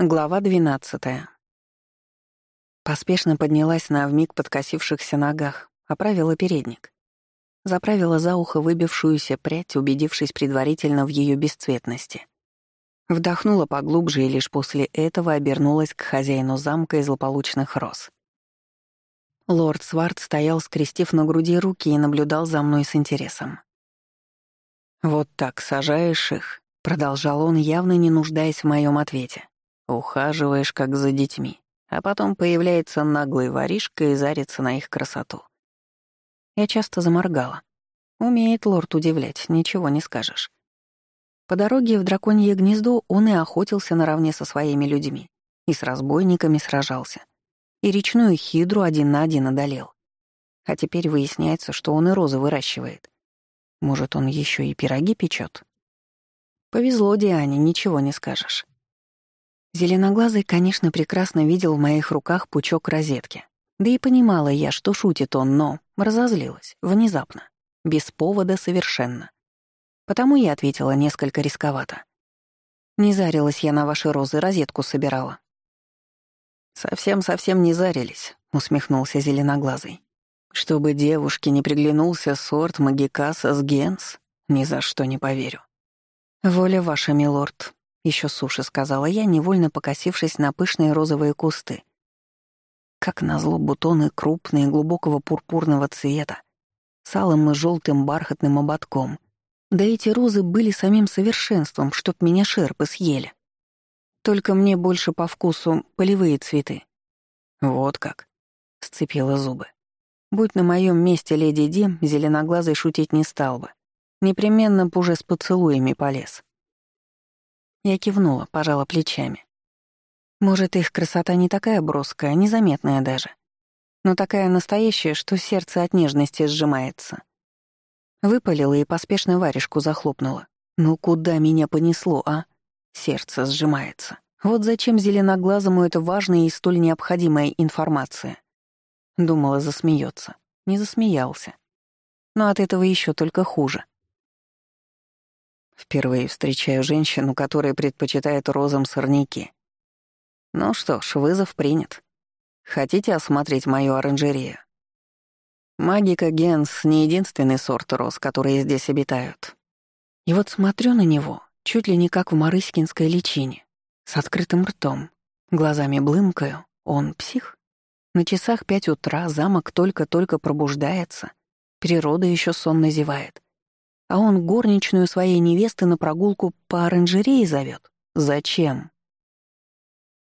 Глава двенадцатая. Поспешно поднялась на вмиг подкосившихся ногах, оправила передник. Заправила за ухо выбившуюся прядь, убедившись предварительно в ее бесцветности. Вдохнула поглубже и лишь после этого обернулась к хозяину замка из злополучных роз. Лорд Сварт стоял, скрестив на груди руки и наблюдал за мной с интересом. «Вот так сажаешь их», — продолжал он, явно не нуждаясь в моем ответе. Ухаживаешь, как за детьми, а потом появляется наглый воришка и зарится на их красоту. Я часто заморгала. Умеет лорд удивлять, ничего не скажешь. По дороге в драконье гнездо он и охотился наравне со своими людьми, и с разбойниками сражался, и речную хидру один на один одолел. А теперь выясняется, что он и розы выращивает. Может, он еще и пироги печет? Повезло Диане, ничего не скажешь. Зеленоглазый, конечно, прекрасно видел в моих руках пучок розетки. Да и понимала я, что шутит он, но разозлилась, внезапно, без повода совершенно. Потому я ответила несколько рисковато. Не зарилась я на ваши розы, розетку собирала. «Совсем-совсем не зарились», — усмехнулся Зеленоглазый. «Чтобы девушке не приглянулся сорт магикаса с генс, ни за что не поверю». «Воля ваша, милорд», еще суши, сказала я, невольно покосившись на пышные розовые кусты. Как назло бутоны крупные, глубокого пурпурного цвета, с алым и желтым бархатным ободком. Да эти розы были самим совершенством, чтоб меня шерпы съели. Только мне больше по вкусу полевые цветы. Вот как. Сцепила зубы. Будь на моем месте леди Дим, зеленоглазый шутить не стал бы. Непременно б уже с поцелуями полез. Я кивнула, пожала плечами. Может, их красота не такая броская, незаметная даже, но такая настоящая, что сердце от нежности сжимается. Выпалила и поспешно варежку захлопнула. Ну куда меня понесло, а? Сердце сжимается. Вот зачем зеленоглазому это важная и столь необходимая информация. Думала, засмеется. Не засмеялся. Но от этого еще только хуже. Впервые встречаю женщину, которая предпочитает розам сорняки. Ну что ж, вызов принят. Хотите осмотреть мою оранжерею? Магика Генс — не единственный сорт роз, которые здесь обитают. И вот смотрю на него, чуть ли не как в марыськинской личине, с открытым ртом, глазами блымкаю, он псих. На часах пять утра замок только-только пробуждается, природа еще сонно зевает а он горничную своей невесты на прогулку по оранжерее зовет. Зачем?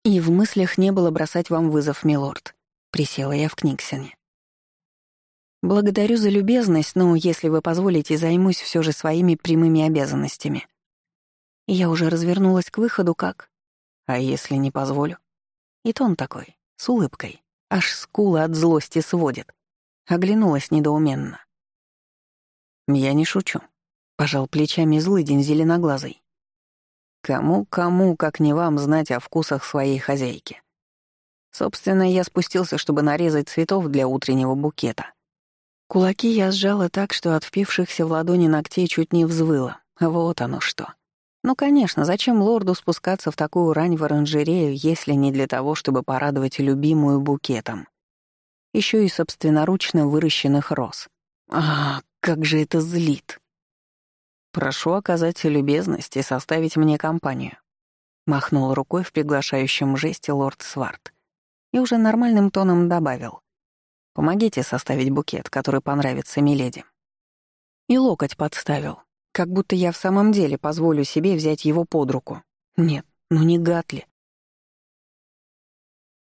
И в мыслях не было бросать вам вызов, милорд. Присела я в Книксоне. Благодарю за любезность, но, если вы позволите, займусь все же своими прямыми обязанностями. я уже развернулась к выходу, как... А если не позволю? И тон такой, с улыбкой, аж скулы от злости сводит. Оглянулась недоуменно. «Я не шучу», — пожал плечами злыдень зеленоглазый. «Кому-кому, как не вам, знать о вкусах своей хозяйки. Собственно, я спустился, чтобы нарезать цветов для утреннего букета. Кулаки я сжала так, что от впившихся в ладони ногтей чуть не взвыла. Вот оно что. Ну, конечно, зачем лорду спускаться в такую рань в оранжерею, если не для того, чтобы порадовать любимую букетом? Еще и собственноручно выращенных роз. А, как же это злит. Прошу оказать любезность и составить мне компанию. Махнул рукой в приглашающем жесте лорд Сварт и уже нормальным тоном добавил. «Помогите составить букет, который понравится миледи». И локоть подставил, как будто я в самом деле позволю себе взять его под руку. Нет, ну не гад ли.